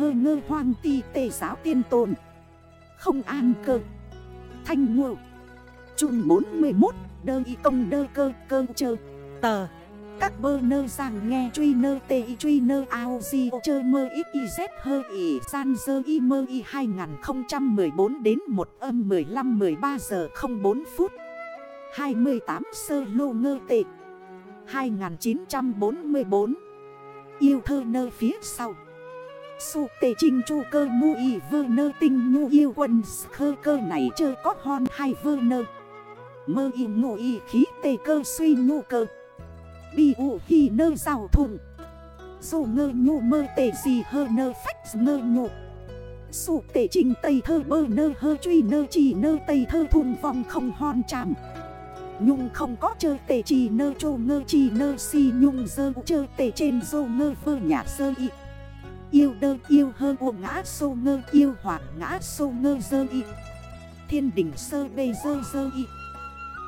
hơ ngơ hoang ti tề giáo tiên tồn. Không an cơ. Thanh ngộ. Trung 41 Đơ y công đơ cơ cơ chơ. Tờ. Các bơ nơ rằng nghe truy nơ tê y truy nơ ao di chơ mơ ít y z hơ y san dơ y mơ y 2014 đến 1 âm 15 13 giờ 04 phút. 28 sơ lô ngơ tệ 2944 Yêu thơ nơ phía sau. Su tề trinh chu cơ mu y vơ nơ tinh nhu yêu quân khơ cơ này chơ có hon hai vơ nơ. Mơ y ngụ y khí tề cơ suy nhu cơ. Bi u hi nơ rào thùng. Dù ngơ nhu mơ tề gì hơ nơ phách ngơ nhu. Su tề trình tây thơ bơ nơ hơ truy nơ chỉ nơ tây thơ thùng vòng không hon chạm. Nhung không có chơ tề chỉ nơ chô ngơ chỉ nơ si nhung dơ chơ tề trên dô ngơ vơ nhạc sơ y. Yêu đơ yêu hơ u ngã sô ngơ, yêu hoảng ngã sô ngơ dơ y. Thiên đỉnh sơ bê dơ dơ y.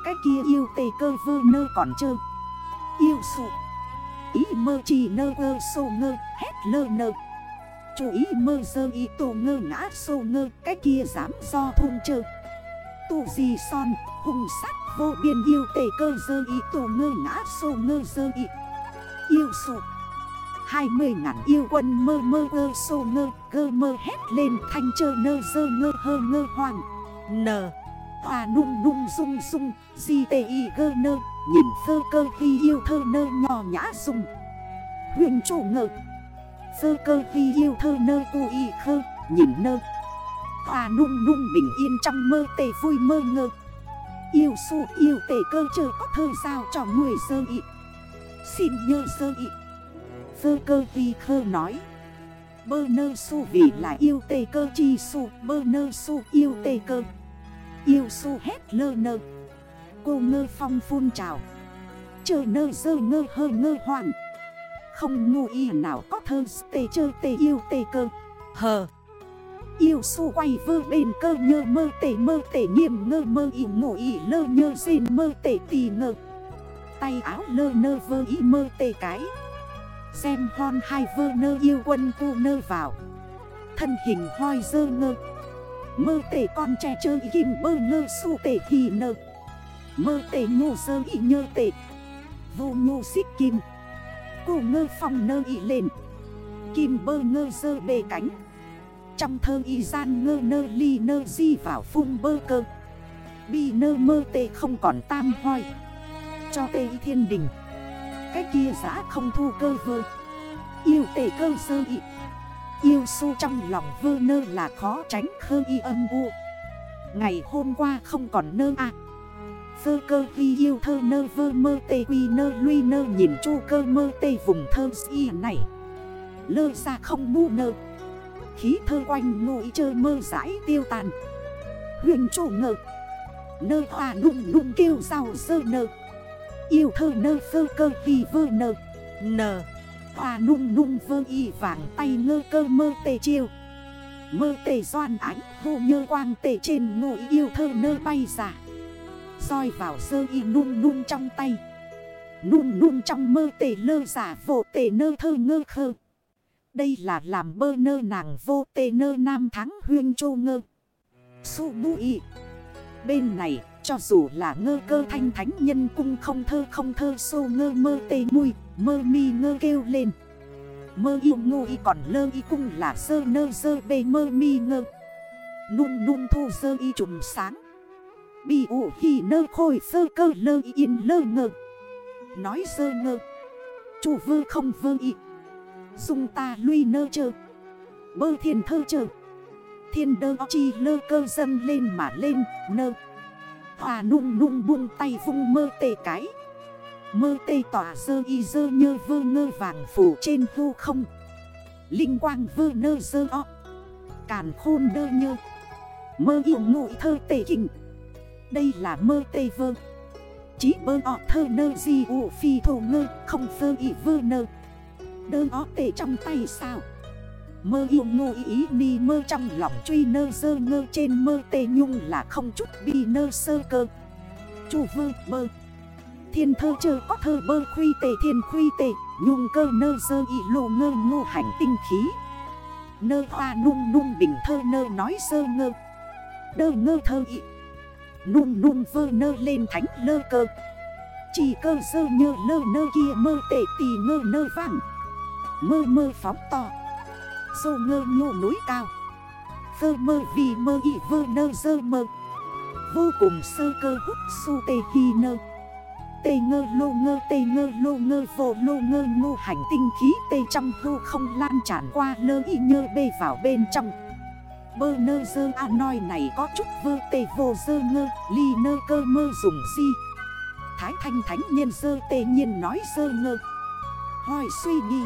Cái kia yêu tề cơ vơ nơ còn chơ. Yêu sụ. Ý mơ chỉ nơ ơ sô ngơ hết lơ nơ. Chú ý mơ dơ y tô ngơ ngã sô ngơ, Cái kia dám do thung chơ. Tù gì son, hùng sát vô biên, yêu tề cơ dơ y tô ngơ ngã sô ngơ dơ y. Yêu sụ. 20 ngàn yêu quân mơ mơ ơ sô ngơ cơ mơ hét lên thanh chơ nơ dơ ngơ hơ ngơ hoàng N Hòa nung nung dung dung Di tê y gơ nơ, Nhìn thơ cơ khi yêu thơ nơ nhỏ nhã dung Huyền chủ ngơ thơ cơ khi yêu thơ nơ u y khơ, Nhìn nơ. Hòa nung nung bình yên trong mơ tê vui mơ ngơ. Yêu su yêu tê cơ chờ có thơ sao cho người sơ y Xin nhơ sơ y Phơ cơ vi khơ nói. Bơ nơ su vì là yêu tê cơ chi su Bơ nơ su yêu tê cơ. Yêu su hét lơ nơ. Cô ngơ phong phun trào. Chờ nơ dơ ngơ hơ ngơ hoàng Không ngu y nào có thơ tê chơ tê yêu tê cơ. Hờ. Yêu su quay vơ bên cơ nhơ mơ tê mơ tê nghiêm ngơ mơ y ngủ y lơ nhơ xin mơ tê tì ngơ. Tay áo lơ nơ vơ y mơ tê cái. Xem hon hai vơ nơ yêu quân cu nơ vào. Thân hình hoi dơ ngơ. Mơ tể con trẻ chơi kim bơ ngơ su tể thì nơ. Mơ tể nhô sơ y nhơ tể. Vô nhô xích kim. Cô ngơ phong nơ y lên. Kim bơ ngơ sơ bề cánh. Trong thơ y gian ngơ nơ ly nơ di vào phung bơ cơ. Bi nơ mơ tê không còn tam hoi. Cho tê thiên đình. Cái kia giá không thu cơ vơ. Yêu tể cơ sơ y. Yêu su trong lòng vơ nơ là khó tránh khơ y âm u. Ngày hôm qua không còn nơ à Vơ cơ vi yêu thơ nơ vơ mơ tê quy nơ luy nơ nhìn chu cơ mơ tê vùng thơ si này. Lơ ra không mu nơ. Khí thơ quanh ngụy chơ mơ giải tiêu tàn. Huyền chủ ngờ. Nơ hòa nung nung kêu rào sơ nơ. Yêu thơ nơ phơ cơ vì vơ nơ. Nờ hòa nung nung vơ y vàng tay ngơ cơ mơ tề chiêu. Mơ tề doan ánh hô nhơ quang tề trên ngụy yêu thơ nơ bay giả. Soi vào sơ y nung nung trong tay. Nung nung trong mơ tề lơ giả vô tề nơ thơ ngơ khơ. Đây là làm bơ nơ nàng vô tề nơ nam tháng huyên chô ngơ. Su bu y. Bên này cho dù là ngơ cơ thanh thánh nhân cung không thơ không thơ sô ngơ mơ tê mùi Mơ mi ngơ kêu lên. Mơ yêu ngô y còn lơ y cung là sơ nơ sơ bê mơ mi ngơ. Nung nung thu sơ y trùm sáng. Bi ủ hì nơ khôi sơ cơ lơ y yên lơ ngơ. Nói sơ ngơ. Chủ vơ không vơ y. Dung ta lui nơ chơ. Bơ thiên thơ chơ. Thiên đơ chi lơ cơ dâng lên mà lên, nơ. Hòa nung nung buông tay vung mơ tê cái. Mơ tê tỏa dơ y dơ nhơ vơ ngơ vàng phủ trên hư không. Linh quang vơ nơ dơ o. Càn khôn đơ nhơ. Mơ yêu ngụy thơ tê kình. Đây là mơ tê vơ. Chí bơ o thơ nơ di ụ phi thổ ngơ, Không vơ y vơ nơ. Đơ o tê trong tay sao? Mơ yêu ngô ý ni mơ trong lòng truy nơ dơ ngơ trên mơ tê nhung là không chút bi nơ sơ cơ. Chủ vơ bơ. Thiên thơ chơ có thơ bơ khuy tê thiên khuy tê Nhung cơ nơ dơ y lô ngơ ngô hành tinh khí. Nơ hoa nung nung bình thơ nơ nói sơ ngơ. Đơ ngơ thơ y. Nung nung vơ nơ lên thánh lơ cơ. Chỉ cơ sơ nhơ lơ nơ kia mơ tệ tì ngơ nơ vàng. Mơ mơ phóng to. Sô ngơ nhô núi cao. Phơ mơ vì mơ y vơ nơ dơ mơ. Vô cùng sơ cơ hút su tê hi nơ. Tê ngơ lô ngơ, tê ngơ lô ngơ, vô lô ngơ ngô hành tinh khí tê trong hư không lan tràn qua lơ y nhơ bê vào bên trong. Bơ nơ dơ a nói này có chút vơ tê vô dơ ngơ, ly nơ cơ mơ dùng si. Thái thanh thánh nhân dơ tê nhiên nói dơ ngơ. Hỏi suy nghĩ.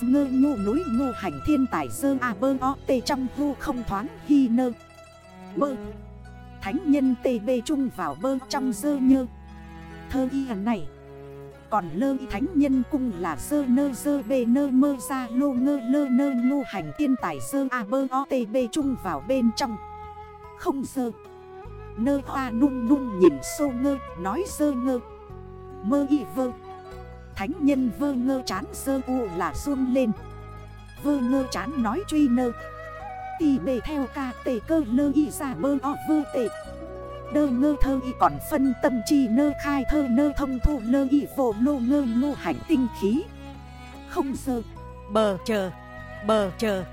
Ngơ nhu núi ngô hành thiên tài dơ a bơ o tê trong hư không thoáng hy nơ. Bơ. Thánh nhân tê bê chung vào bơ trong dơ nhơ. Thơ y à này. Còn lơ y thánh nhân cung là dơ nơ dơ bê nơ mơ ra lô ngơ lơ nơ ngô hành thiên tài dơ a bơ o tê bê chung vào bên trong. Không dơ. Nơ hoa nung nung nhìn sô ngơ, nói dơ ngơ. Mơ y vơ. Thánh nhân vơ ngơ chán dơ u là run lên. Vơ ngơ chán nói truy nơ. Tì bề theo ca tề cơ lơ y ra bơ o vơ tệ Đơ ngơ thơ y còn phân tâm chi nơ khai thơ nơ thông thu lơ y vô lô ngơ ngô hành tinh khí. Không sơ Bờ chờ. Bờ chờ.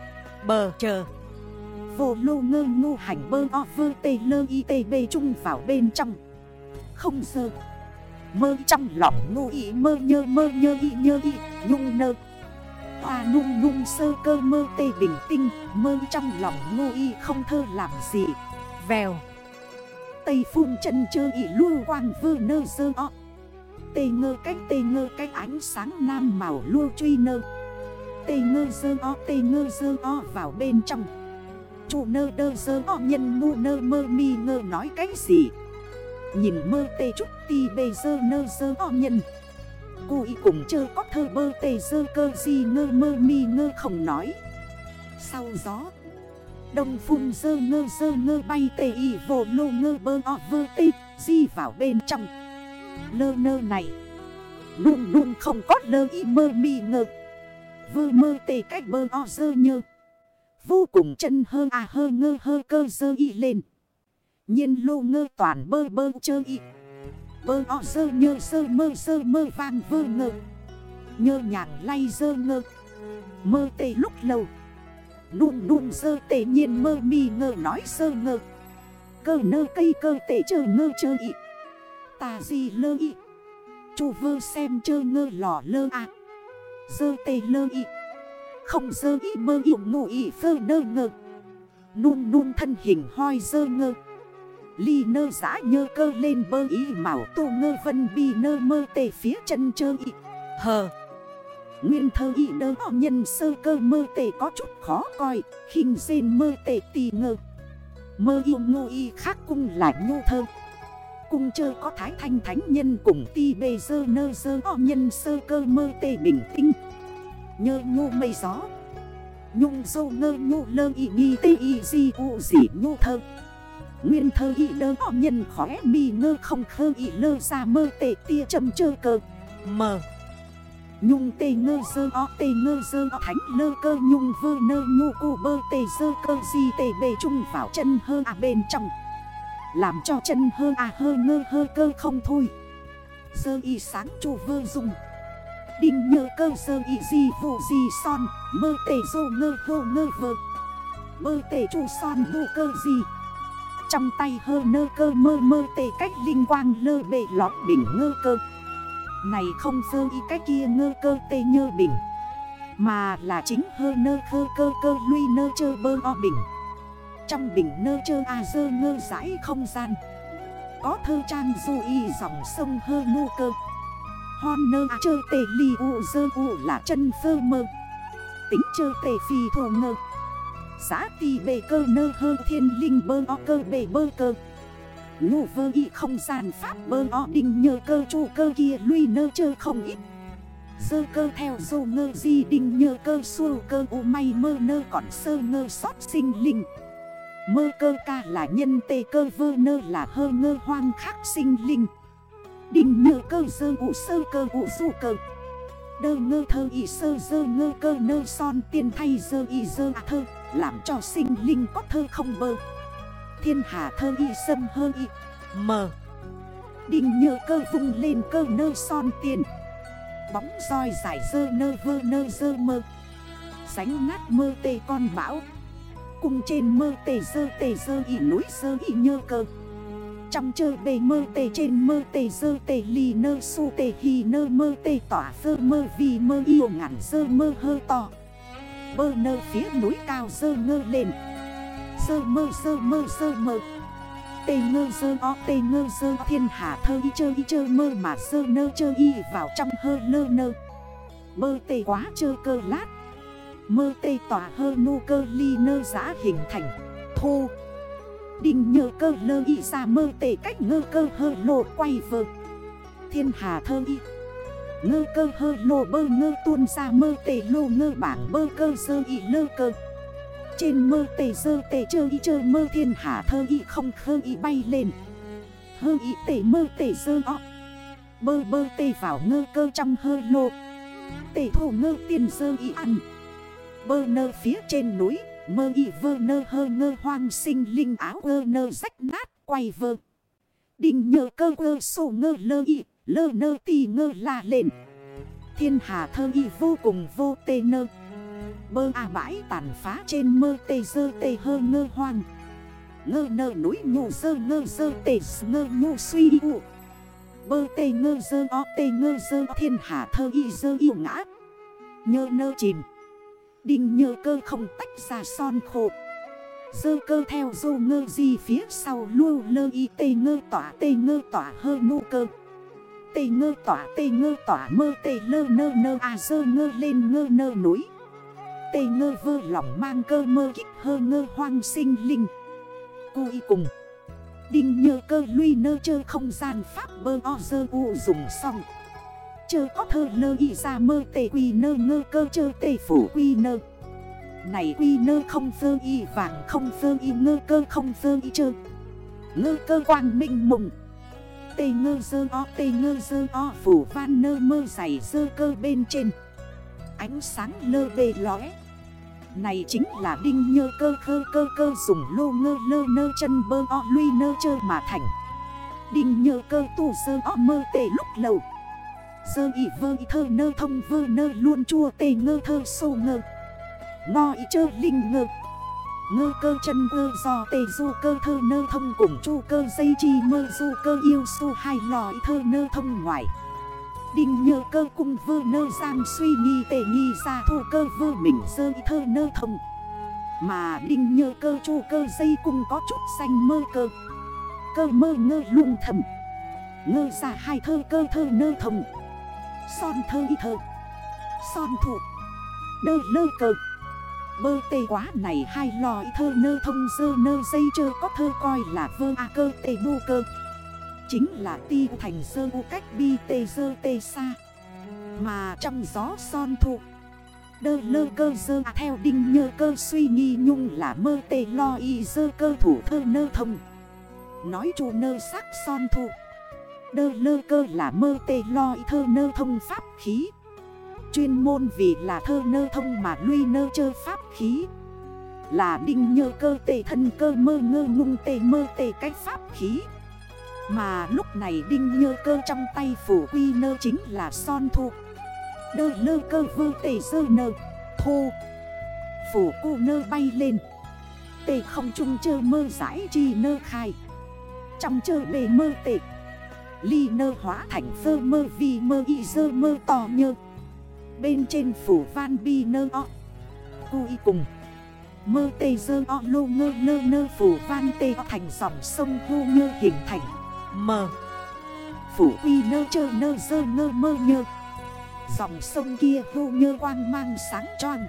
Bờ chờ. Vô lô ngơ ngô hành bơ o vơ tê lơ y tê bê chung vào bên trong. Không sơ Mơ trong lòng ngu ý mơ nhơ mơ nhơ y nhơ y, nhung nơ. Hoa nung nung sơ cơ mơ tê bình tinh, Mơ trong lòng ngu y không thơ làm gì. Vèo. Tây phun chân chơ y lưu quang vơ nơ sơ o. Tê ngơ cách tê ngơ cách ánh sáng nam màu lưu truy nơ. Tê ngơ sơ o, tê ngơ sơ o vào bên trong. Chủ nơ đơ sơ o, nhân mu nơ mơ mi ngơ nói cái gì? Nhìn mơ tê chút ti bê dơ nơ dơ o nhân. Cô cùng chơ có thơ bơ tê dơ cơ gì ngơ mơ mi ngơ không nói. Sau gió, Đông phun dơ ngơ dơ ngơ bay tê y vô lô ngơ bơ o vơ tê, Di vào bên trong. Lơ nơ này Luôn luôn không có lơ y mơ mi ngơ. Vơ mơ tê cách bơ o dơ nhơ. Vô cùng chân hơ à hơ ngơ hơ cơ dơ y lên nhiên lô ngơ toàn bơ bơ chơ y. Bơ o sơ nhơ sơ mơ sơ mơ vang vơ ngơ. Nhơ nhàng lay sơ ngơ. Mơ tê lúc lâu. Nung nung sơ tê nhiên mơ mi ngơ nói sơ ngơ. Cơ nơ cây cơ tê chơ ngơ chơ y. Tà gì lơ y. Chủ vơ xem chơ ngơ lò lơ à Sơ tê lơ y. Không sơ y mơ y ngủ y sơ nơ ngơ. Nung nung thân hình hoi sơ ngơ. Ly nơ giã nhơ cơ lên bơ ý màu tu ngơ vân bi nơ mơ tề phía chân chơ ý Hờ. Nguyên thơ y đơ nhân sơ cơ mơ tề có chút khó coi, khinh dên mơ tề tì ngơ. Mơ yêu ngô y khác cung là nhô thơ. Cung chơ có thái thanh thánh nhân cùng ti bê dơ nơ dơ o nhân sơ cơ mơ tề bình tinh. Nhơ nhô mây gió. Nhung dâu ngơ nhô lơ y nghi tê y di u dị nhô thơ. Nguyên thơ y đơ nhân khóe mi ngơ, không khơ y lơ ra mơ tệ tia châm chơ cơ. Mờ Nhung tê ngơ sơ o tê ngơ sơ o thánh lơ cơ. Nhung vơ nơ, nhu cu bơ tê sơ cơ. Di tê bê chung vào chân hơ à bên trong. Làm cho chân hơ à hơ ngơ hơ cơ không thôi. Sơ y sáng chu vơ dùng Đinh nhơ cơ sơ y di vụ di son. Mơ tê dô ngơ vô ngơ vơ. Mơ tê chu son vụ cơ gì trong tay hơ nơ cơ mơ mơ tê cách linh quang lơ bề lọt bình ngơ cơ. Này không dơ y cái kia ngơ cơ tê nhơ bình, Mà là chính hơ nơ khơ cơ cơ lui nơ chơ bơ o bình. Trong bình nơ chơ a dơ ngơ rãi không gian, Có thơ trang du y dòng sông hơ nô cơ. Hon nơ a chơ tê ly u dơ u là chân phơ mơ, Tính chơ tê phi thô ngơ. Giá tì bề cơ nơ hơ thiên linh bơ o cơ bề bơ cơ. Ngu vơ y không gian pháp bơ o đinh nhờ cơ chu cơ kia lui nơ chơ không ít. Sơ cơ theo dô ngơ di đinh nhờ cơ xua cơ u may mơ nơ còn sơ ngơ sót sinh linh. Mơ cơ ca là nhân tê cơ vơ nơ là hơ ngơ hoang khắc sinh linh. Đinh nhờ cơ sơ u sơ cơ u du cơ. Đơ ngơ thơ y sơ dơ ngơ cơ nơ son tiên thay dơ y dơ à thơ. Làm cho sinh linh có thơ không bơ. Thiên hạ thơ y sâm hơ y. Mờ Đình nhờ cơ vung lên cơ nơ son tiền. Bóng roi giải dơ nơ vơ nơ dơ mơ. Sánh ngát mơ tê con bão. Cùng trên mơ tê dơ tê dơ y núi dơ y nhơ cơ. Trong chơi bề mơ tê trên mơ tê dơ tê lì nơ su tê hì nơ mơ tê tỏa dơ mơ vì mơ yêu ngắn dơ mơ hơ to. Bơ nơ phía núi cao dơ ngơ lên. Sơ mơ sơ mơ sơ mơ. Tê ngơ sơ o, tê ngơ sơ thiên hạ thơ y chơ y chơ mơ mà sơ nơ chơ y vào trong hơ lơ nơ. Mơ tê quá chơ cơ lát. Mơ tê tỏa hơ nô cơ ly nơ giã hình thành. Thô Đình nhờ cơ lơ y ra mơ tê cách ngơ cơ hơ lộ quay vợ Thiên hà thơ y. Ngơ cơ hơ lô bơ ngơ tuôn ra mơ tề lô ngơ bảng bơ cơ sơ y lơ cơ. Trên mơ tề sơ tề chơ y chơ mơ thiên hạ thơ y không khơ y bay lên. Hơ y tề mơ tề sơ o. Bơ bơ tề vào ngơ cơ trong hơ lô Tề thổ ngơ tiền sơ y ăn. Bơ nơ phía trên núi, Mơ y vơ nơ hơ ngơ hoang sinh linh áo ơ nơ rách nát quay vơ. Đình nhờ cơ ơ sổ ngơ lơ y Lơ nơ tì ngơ la lên. Thiên hà thơ y vô cùng vô tê nơ. Bơ à bãi tàn phá trên mơ tê dơ tê hơ ngơ hoang. Ngơ nơ núi nhụ dơ ngơ dơ tê ngơ nhụ suy ụ Bơ tê ngơ dơ o tê ngơ dơ thiên hà thơ y dơ yêu ngã. Nhơ nơ chìm. Đinh nhơ cơ không tách ra son khổ. Dơ cơ theo dô ngơ gì phía sau lưu lơ y tê ngơ tỏa tê ngơ tỏa hơ nô cơ. Tê ngơ tỏa, tê ngơ tỏa, mơ tê lơ nơ nơ à dơ ngơ lên ngơ nơ núi. Tê ngơ vơ lòng mang cơ mơ kích, hơ ngơ hoang sinh linh. Cui cùng. Đinh nhơ cơ luy nơ chơ không gian pháp bơ o dơ u dùng xong. Chơ có thơ lơ y ra mơ tê quy nơ ngơ cơ chơ tê phủ quy nơ. Này quy nơ không dơ y vàng không dơ y ngơ cơ không dơ y chơ. Ngơ cơ quang minh mùng Tê ngơ dơ o, tê ngơ dơ o, phủ van nơ mơ dày dơ cơ bên trên. Ánh sáng lơ bề lóe. Này chính là đinh nhơ cơ cơ cơ cơ dùng lô ngơ lơ nơ chân bơ o luy nơ chơ mà thành. Đinh nhơ cơ tù dơ o, mơ tê lúc lâu Dơ ị vơ y thơ nơ thông vơ nơ luôn chua tê ngơ thơ sô ngơ. Ngo y chơ linh ngơ ngư cơ chân ơ do tê du cơ thơ nơ thông cùng chu cơ dây chi mơ du cơ yêu su hai lòi thơ nơ thông ngoài Đinh nhơ cơ cung vơ nơ giang suy nghi tề nghi ra thu cơ vơ mình sơ thơ nơ thông. Mà đinh nhơ cơ chu cơ dây cung có chút xanh mơ cơ. Cơ mơ ngơ luôn thầm. Ngơ ra hai thơ cơ thơ nơ thông. Son thơ y thơ. Son thụ. Đơ lơ cơ. Bơ tê quá này hai lòi thơ nơ thông dơ nơ dây chơ có thơ coi là vơ a cơ tê bu cơ. Chính là ti thành sơ u cách bi tê dơ tê xa Mà trong gió son thụ Đơ lơ cơ dơ à theo đinh nhơ cơ suy nghi nhung là mơ tê lo y dơ cơ thủ thơ nơ thông. Nói chủ nơ sắc son thụ Đơ lơ cơ là mơ tê lo y thơ nơ thông pháp khí. Chuyên môn vì là thơ nơ thông mà luy nơ chơ pháp khí. Là đinh nhơ cơ tề thân cơ mơ ngơ ngung tề mơ tề cách pháp khí. Mà lúc này đinh nhơ cơ trong tay phủ quy nơ chính là son thu. Đơ lơ cơ vơ tề sơ nơ Thô Phủ cô nơ bay lên Tề không chung chơ mơ giải chi nơ khai. Trong chơ bề mơ tề Ly nơ hóa thành sơ mơ vì mơ y sơ mơ to nhơ. Bên trên phủ van bi nơ o. Cu cùng. Mơ tê dơ o lô ngơ lơ nơ phủ van tê thành dòng sông hô ngơ hình thành. Mờ Phủ bi nơ chơ nơ dơ ngơ mơ nhơ. Dòng sông kia hô ngơ quang mang sáng tròn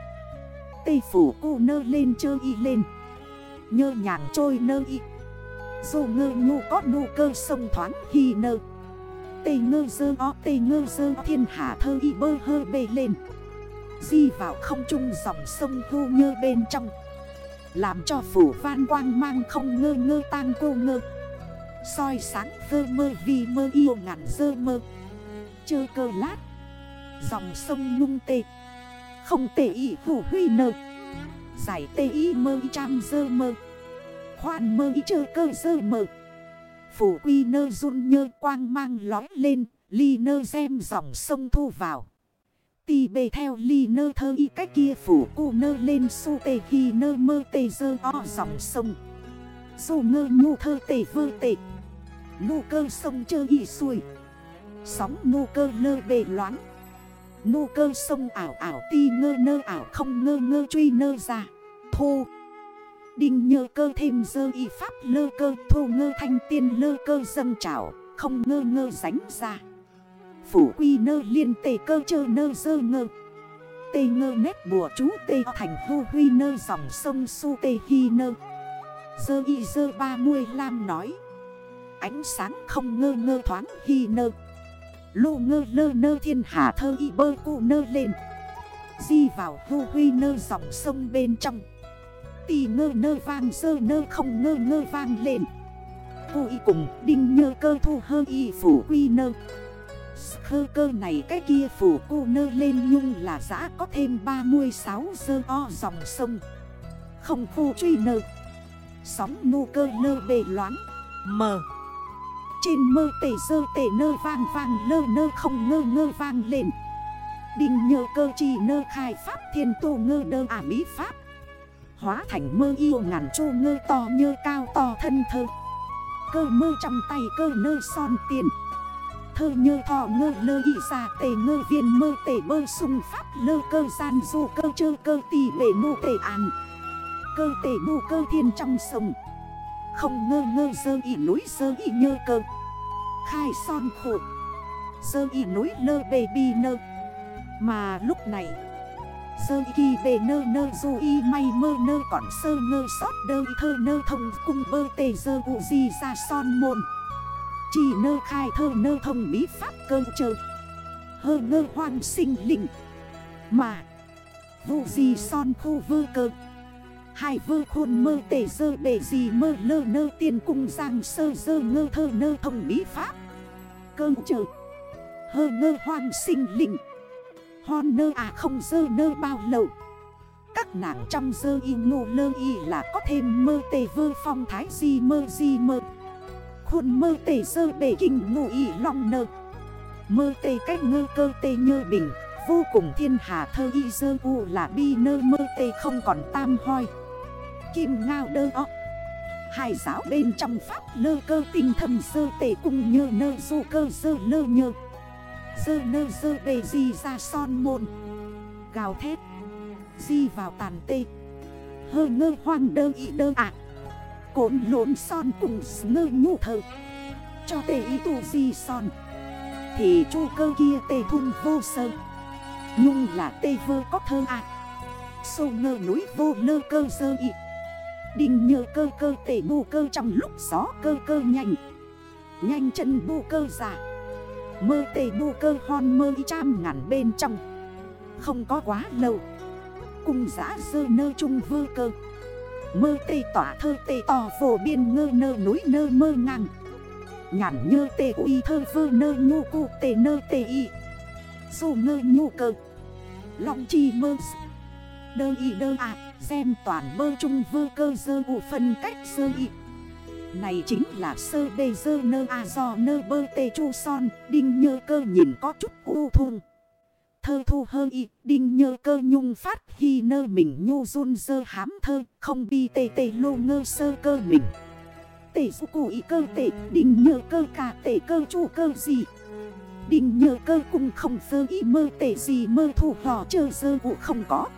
Tây phủ cô nơ lên chơ y lên. Nhơ nhàng trôi nơ y. Dù ngơ nhu có nụ cơ sông thoáng hi nơ. Tây ngơ dơ o tây ngơ dơ, thiên hạ thơ y bơ hơ bê lên. Di vào không trung dòng sông hô ngơ bên trong. Làm cho phủ van quang mang không ngơ ngơ tan cô ngơ. Soi sáng vơ mơ vì mơ yêu ngàn dơ mơ. Chơ cơ lát. Dòng sông nhung tê. Không tê y hủ huy nợ Giải tê y mơ y trăm dơ mơ. Khoan mơ y chơ cơ dơ mơ. Phủ quy nơ run nhơ quang mang lói lên, Ly nơ xem dòng sông thu vào. Tì bề theo ly nơ thơ y cách kia phủ cu nơ lên su tề hi nơ mơ tề dơ o dòng sông. Dù ngơ nhu thơ tề vơ tề Nụ cơ sông chơ y xuôi. Sóng nụ cơ lơ bề loáng. Nụ cơ sông ảo ảo ti ngơ nơ ảo không ngơ ngơ truy nơ ra. Thô. Đinh nhơ cơ thêm dơ y pháp lơ cơ, thô ngơ thanh tiên lơ cơ dâng trảo Không ngơ ngơ ránh ra. Phủ quy nơ liên tề cơ chơ nơ dơ ngơ. Tê ngơ nét bùa chú tê thành hô huy nơ dòng sông su tê hi nơ. Dơ y dơ ba mươi lam nói. Ánh sáng không ngơ ngơ thoáng hi nơ. Lô ngơ lơ nơ thiên hạ thơ y bơ cu nơ lên. Di vào hô huy nơ dòng sông bên trong. Tì ngơ nơ vang, sơ nơ không ngơ ngơ vang lên. Hô cùng, đinh nhơ cơ thu hơ y phủ quy nơ. Khơ cơ này, cái kia phủ cu nơ lên nhung là giã có thêm 36 sơ o dòng sông. Không khu truy nơ. Sóng nu cơ nơ bề loáng. Mờ Trên mơ tể sơ tể nơ vang vang, lơ nơ không ngơ ngơ vang lên. Đinh nhờ cơ trì nơ khai pháp, thiên tô ngơ đơ à ả mỹ pháp. Hóa thành mơ yêu ngàn chu ngơ to như cao to thân thơ. Cơ mơ trong tay cơ nơ son tiền. Thơ nhơ thọ ngơ lơ y ra tề ngơ viên mơ tề bơ sung pháp lơ cơ gian du cơ chơ cơ tì bể mô tề an Cơ tề bù cơ thiên trong sông. Không ngơ ngơ dơ y núi dơ y nhơ cơ. Khai son khổ. Dơ y núi lơ bề bi nơ. Mà lúc này Sơ kỳ bề nơ nơ dù y may mơ nơ còn sơ ngơ sót đơ thơ nơ thông cung bơ tề dơ ụ gì ra son môn. Chỉ nơ khai thơ nơ thông bí pháp cơ chơ. Hơ ngơ hoan sinh lĩnh. Mà, Vụ gì son khu vơ cơ. Hai vơ khôn mơ tề dơ bề gì mơ lơ nơ tiền cung giang sơ dơ ngơ thơ nơ thông bí pháp Cơ chơ. Hơ ngơ hoan sinh lĩnh. Hon nơ à không dơ nơ bao lâu. Các nàng trong dơ y ngô lơ y là có thêm mơ tề vơ phong thái di mơ di mơ. Khuôn mơ tề dơ bể kinh ngô y long nơ. Mơ tề cách ngơ cơ tê nhơ bình, Vô cùng thiên hà thơ y dơ u là bi nơ mơ tê không còn tam hoi. Kim ngao đơ o. Hai giáo bên trong pháp lơ cơ tinh thầm sơ tề cung nhơ nơ du cơ sơ lơ nhơ. Dơ nơ dơ bề di ra son môn. Gào thét. Di vào tàn tê. Hơ ngơ hoang đơ y đơ ạ. À. Cốn lộn son cùng ngơ nhu thơ Cho tê y tu di son. Thì chu cơ kia tê thun vô sơ. Nhung là tê vơ có thơ ạ. À. Sô ngơ núi vô lơ cơ sơ y. Đình nhờ cơ cơ tể bù cơ trong lúc gió cơ cơ nhanh. Nhanh chân bù cơ giả Mơ tề bu cơ hon mơ trăm ngàn bên trong. Không có quá lâu. Cung giã dơ nơ trung vơ cơ. Mơ tê tỏa thơ tê tỏ phổ biên ngơ nơ núi nơ mơ ngang. Nhản nhơ tê uy thơ vơ nơ nhu cụ tê nơ tê y. Dù ngơ nhu cơ. Lòng chi mơ Đơ y đơ ạ à, Xem toàn mơ trung vơ cơ dơ ụ phân cách dơ y này chính là sơ đê dơ nơ a do nơ bơ tê chu son, Đinh nhơ cơ nhìn có chút u thun Thơ thu hơ y, Đinh nhơ cơ nhung phát khi nơ mình nhu run dơ hám thơ, Không bi tê tê lô ngơ sơ cơ mình. Tê dụ cụ y cơ tê, Đinh nhơ cơ cả tê cơ chu cơ gì. Đinh nhơ cơ cũng không sơ y mơ tê gì mơ thủ hò chơ dơ vụ không có.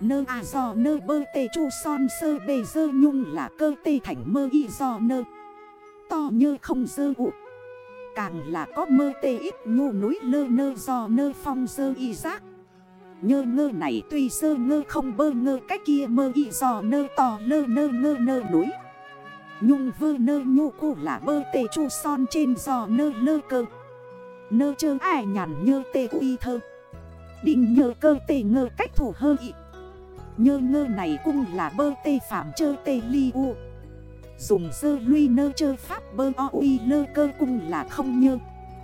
Nơ à do nơ bơ tê chu son sơ bề dơ nhung là cơ tê thành mơ y do nơ. To như không dơ ụ. Càng là có mơ tê ít nhu núi lơ nơ do nơ phong dơ y giác. Nhơ ngơ này tuy sơ ngơ không bơ ngơ cách kia mơ y do nơ to lơ nơ ngơ nơ núi. Nhung vơ nơ nhu cụ là bơ tê chu son trên giò nơ lơ cơ. Nơ chơ ai nhàn nhơ tê uy thơ. Định nhờ cơ tê ngơ cách thủ hơ ị. Nhơ ngơ này cung là bơ tê phạm chơ tê ly u. Dùng sơ luy nơ chơ pháp bơ o uy lơ cơ cung là không nhơ.